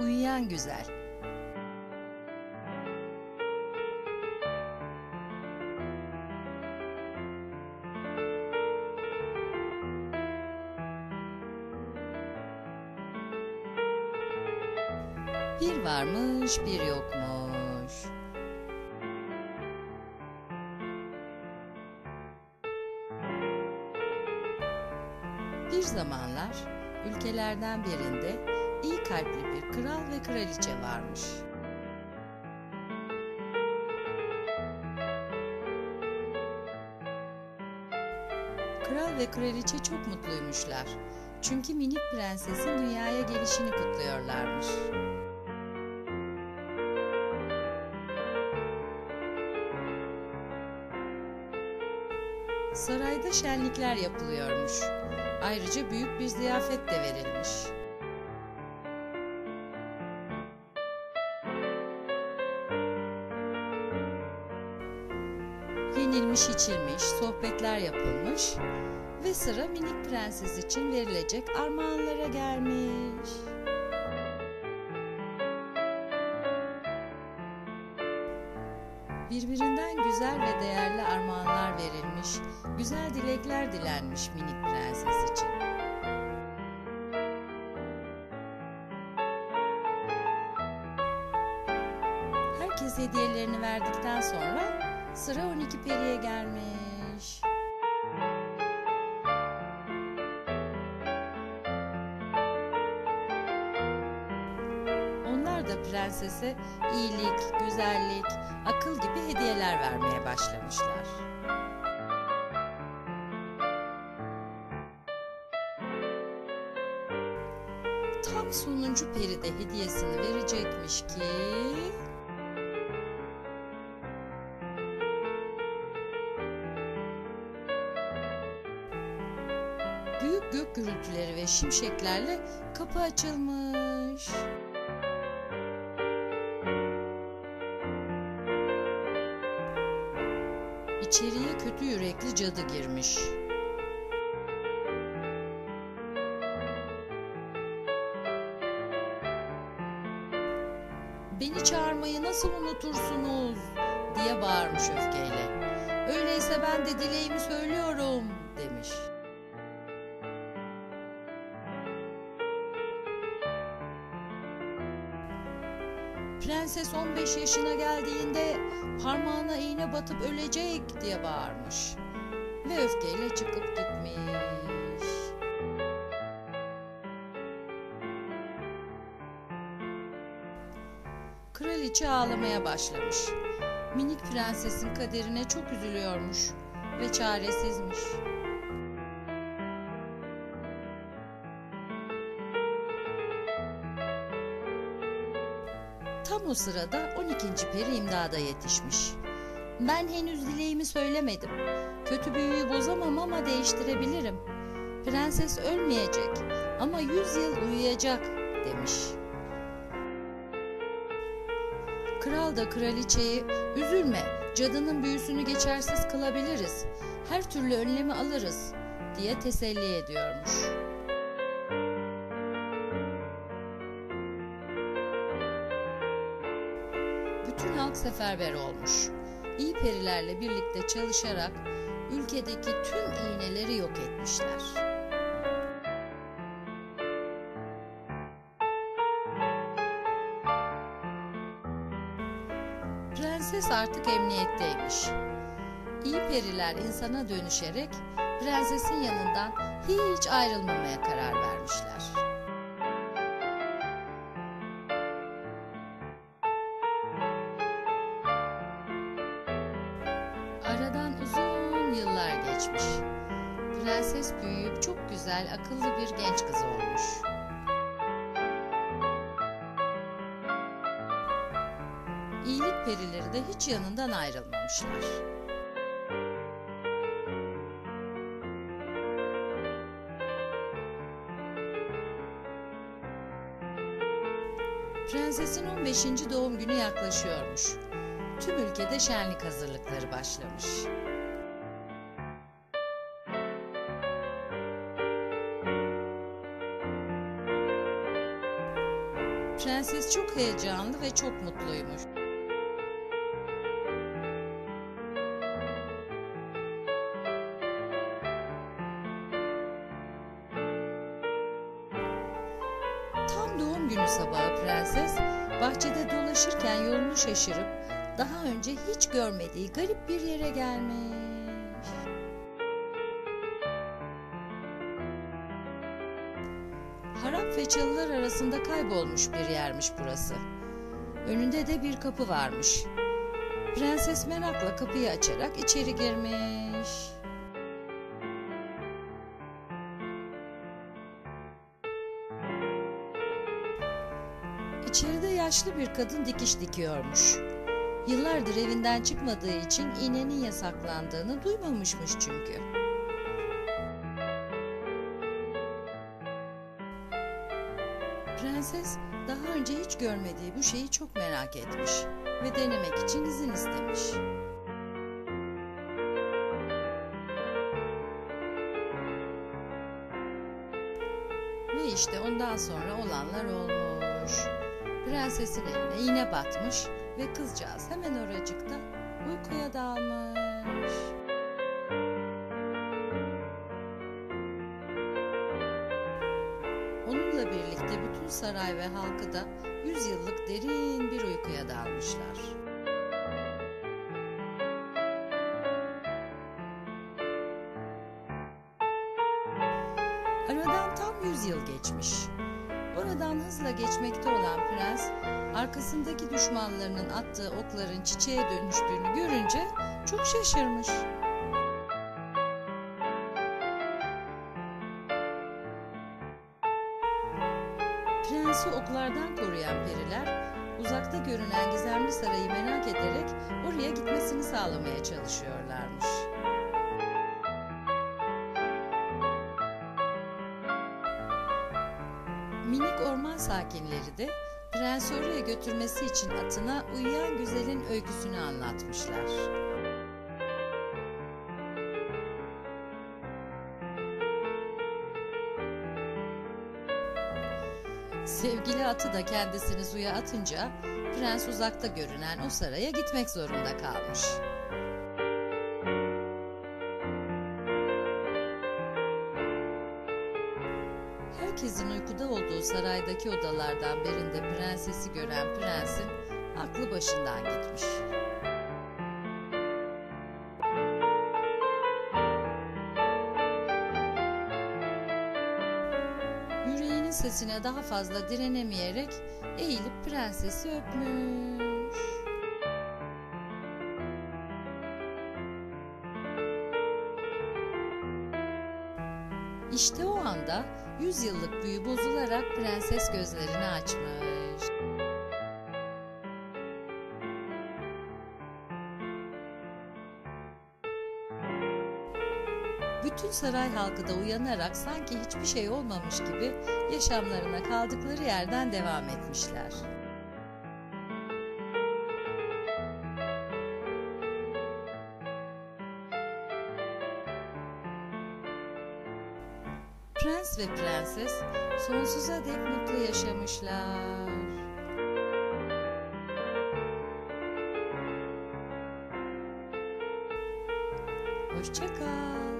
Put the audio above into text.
Uyuyan güzel. Bir varmış, bir yokmuş. Bir zamanlar ülkelerden birinde iyi kalpli bir kral ve kraliçe varmış. Kral ve kraliçe çok mutluymuşlar. Çünkü minik prensesin dünyaya gelişini kutluyorlarmış. Sarayda şenlikler yapılıyormuş. Ayrıca büyük bir ziyafet de verilmiş. Yenilmiş içilmiş, sohbetler yapılmış ve sıra minik prenses için verilecek armağanlara gelmiş. Birbirinden güzel ve değerli armağanlar verilmiş, güzel dilekler dilenmiş minik prenses için. Herkes hediyelerini verdikten sonra sıra 12 periye gelmiş. Onlar da prensese iyilik, güzellik, akıl gibi hediyeler vermeye başlamışlar. Tam sonuncu peri de hediyesini verecekmiş ki... gürültüleri ve şimşeklerle kapı açılmış. İçeriye kötü yürekli cadı girmiş. Beni çağırmayı nasıl unutursunuz diye bağırmış öfkeyle. Öyleyse ben de dileğimi söylüyorum demiş. Prenses 15 yaşına geldiğinde parmağına iğne batıp ölecek diye bağırmış. Ve öfkeyle çıkıp gitmiş. Kraliçe ağlamaya başlamış. Minik prensesin kaderine çok üzülüyormuş ve çaresizmiş. Tam o sırada 12. peri imdada yetişmiş. Ben henüz dileğimi söylemedim. Kötü büyüyü bozamam ama değiştirebilirim. Prenses ölmeyecek ama yüz yıl uyuyacak demiş. Kral da kraliçeyi üzülme cadının büyüsünü geçersiz kılabiliriz. Her türlü önlemi alırız diye teselli ediyormuş. Seferber olmuş. İyi perilerle birlikte çalışarak ülkedeki tüm iğneleri yok etmişler. Prenses artık emniyetteymiş. İyi periler insana dönüşerek prensesin yanından hiç ayrılmamaya karar vermişler. Yıllar geçmiş. Prenses büyüyüp çok güzel, akıllı bir genç kız olmuş. İyilik perileri de hiç yanından ayrılmamışlar. Prensesin 15. doğum günü yaklaşıyormuş. Tüm ülkede şenlik hazırlıkları başlamış. Prenses çok heyecanlı ve çok mutluymuş. Tam doğum günü sabahı prenses bahçede dolaşırken yolunu şaşırıp daha önce hiç görmediği garip bir yere gelmiş. Harap ve çalılar arasında kaybolmuş bir yermiş burası. Önünde de bir kapı varmış. Prenses merakla kapıyı açarak içeri girmiş. İçeride yaşlı bir kadın dikiş dikiyormuş. Yıllardır evinden çıkmadığı için iğnenin yasaklandığını duymamışmış çünkü. Prenses daha önce hiç görmediği bu şeyi çok merak etmiş ve denemek için izin istemiş. Ve işte ondan sonra olanlar olmuş. Prensesin eline iğne batmış ve kızcağız hemen oracıkta uykuya dalmış. Bütün saray ve halkı da yüz yıllık derin bir uykuya dalmışlar. Aradan tam yüz yıl geçmiş. Oradan hızla geçmekte olan prens, arkasındaki düşmanlarının attığı okların çiçeğe dönüştüğünü görünce çok şaşırmış. Prensi oklardan koruyan periler, uzakta görünen gizemli sarayı merak ederek oraya gitmesini sağlamaya çalışıyorlarmış. Minik orman sakinleri de prensi oraya götürmesi için atına uyuyan güzelin öyküsünü anlatmışlar. Sevgili atı da kendisini suya atınca prens uzakta görünen o saraya gitmek zorunda kalmış. Herkesin uykuda olduğu saraydaki odalardan birinde prensesi gören prensin aklı başından gitmiş. Sesine daha fazla direnemeyerek eğilip prensesi öpmüş. İşte o anda yüz yıllık büyü bozularak prenses gözlerini açmış. bütün saray halkı da uyanarak sanki hiçbir şey olmamış gibi yaşamlarına kaldıkları yerden devam etmişler. Prens ve prenses sonsuza dek mutlu yaşamışlar. Hoşçakal.